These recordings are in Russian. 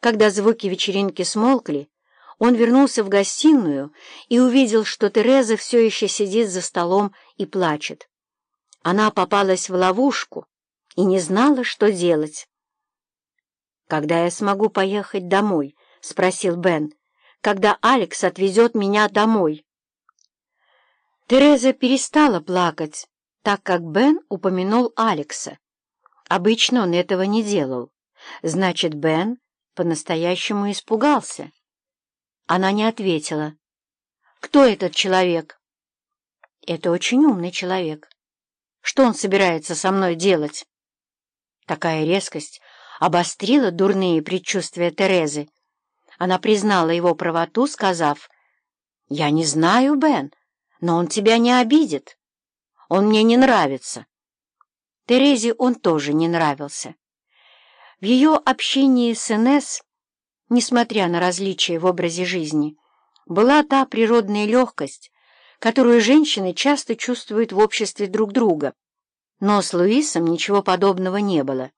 Когда звуки вечеринки смолкли, он вернулся в гостиную и увидел, что Тереза все еще сидит за столом и плачет. Она попалась в ловушку и не знала, что делать. «Когда я смогу поехать домой?» — спросил Бен. «Когда Алекс отвезет меня домой?» Тереза перестала плакать, так как Бен упомянул Алекса. Обычно он этого не делал. Значит, Бен по-настоящему испугался. Она не ответила. «Кто этот человек?» «Это очень умный человек. Что он собирается со мной делать?» Такая резкость обострила дурные предчувствия Терезы. Она признала его правоту, сказав, «Я не знаю, Бен, но он тебя не обидит. Он мне не нравится». Терезе он тоже не нравился. В ее общении с Инесс, несмотря на различия в образе жизни, была та природная легкость, которую женщины часто чувствуют в обществе друг друга. Но с Луисом ничего подобного не было.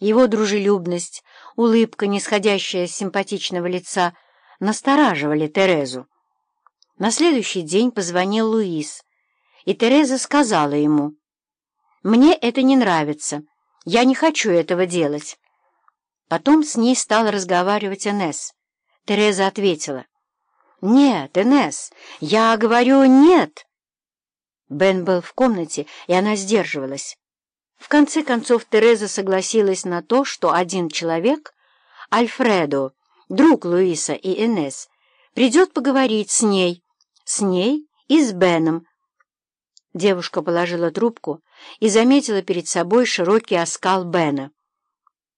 Его дружелюбность, улыбка, нисходящая с симпатичного лица, настораживали Терезу. На следующий день позвонил Луис, и Тереза сказала ему, «Мне это не нравится. Я не хочу этого делать». Потом с ней стала разговаривать Энесс. Тереза ответила, «Нет, Энесс, я говорю нет». Бен был в комнате, и она сдерживалась. В конце концов Тереза согласилась на то, что один человек, Альфредо, друг Луиса и Энесс, придет поговорить с ней, с ней и с Беном, Девушка положила трубку и заметила перед собой широкий оскал Бена.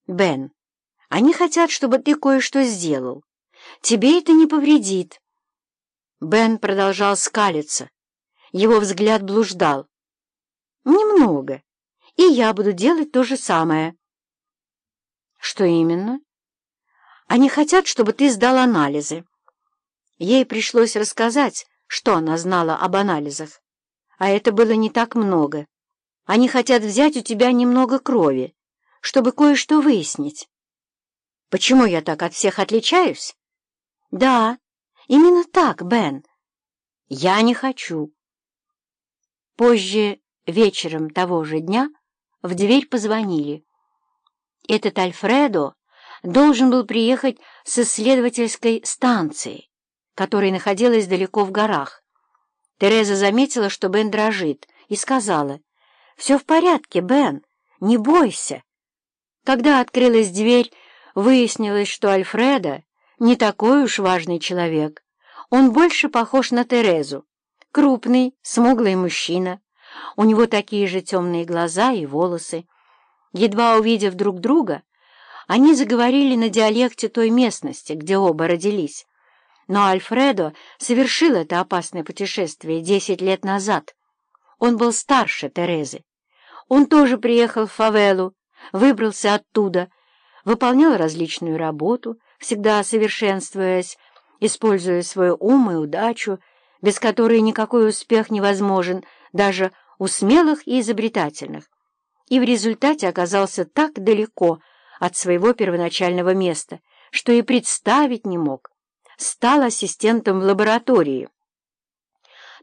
«Бен, они хотят, чтобы ты кое-что сделал. Тебе это не повредит». Бен продолжал скалиться. Его взгляд блуждал. «Немного, и я буду делать то же самое». «Что именно?» «Они хотят, чтобы ты сдал анализы». Ей пришлось рассказать, что она знала об анализах а это было не так много. Они хотят взять у тебя немного крови, чтобы кое-что выяснить. Почему я так от всех отличаюсь? Да, именно так, Бен. Я не хочу. Позже, вечером того же дня, в дверь позвонили. Этот Альфредо должен был приехать с исследовательской станции, которая находилась далеко в горах. Тереза заметила, что Бен дрожит, и сказала, «Все в порядке, Бен, не бойся». Когда открылась дверь, выяснилось, что Альфреда не такой уж важный человек. Он больше похож на Терезу. Крупный, смуглый мужчина. У него такие же темные глаза и волосы. Едва увидев друг друга, они заговорили на диалекте той местности, где оба родились. Но Альфредо совершил это опасное путешествие десять лет назад. Он был старше Терезы. Он тоже приехал в фавелу, выбрался оттуда, выполнял различную работу, всегда совершенствуясь, используя свой ум и удачу, без которой никакой успех невозможен даже у смелых и изобретательных, и в результате оказался так далеко от своего первоначального места, что и представить не мог стал ассистентом в лаборатории.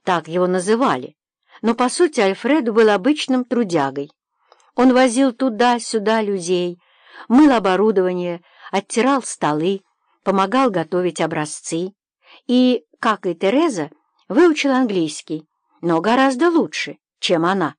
Так его называли, но, по сути, Альфреду был обычным трудягой. Он возил туда-сюда людей, мыл оборудование, оттирал столы, помогал готовить образцы и, как и Тереза, выучил английский, но гораздо лучше, чем она.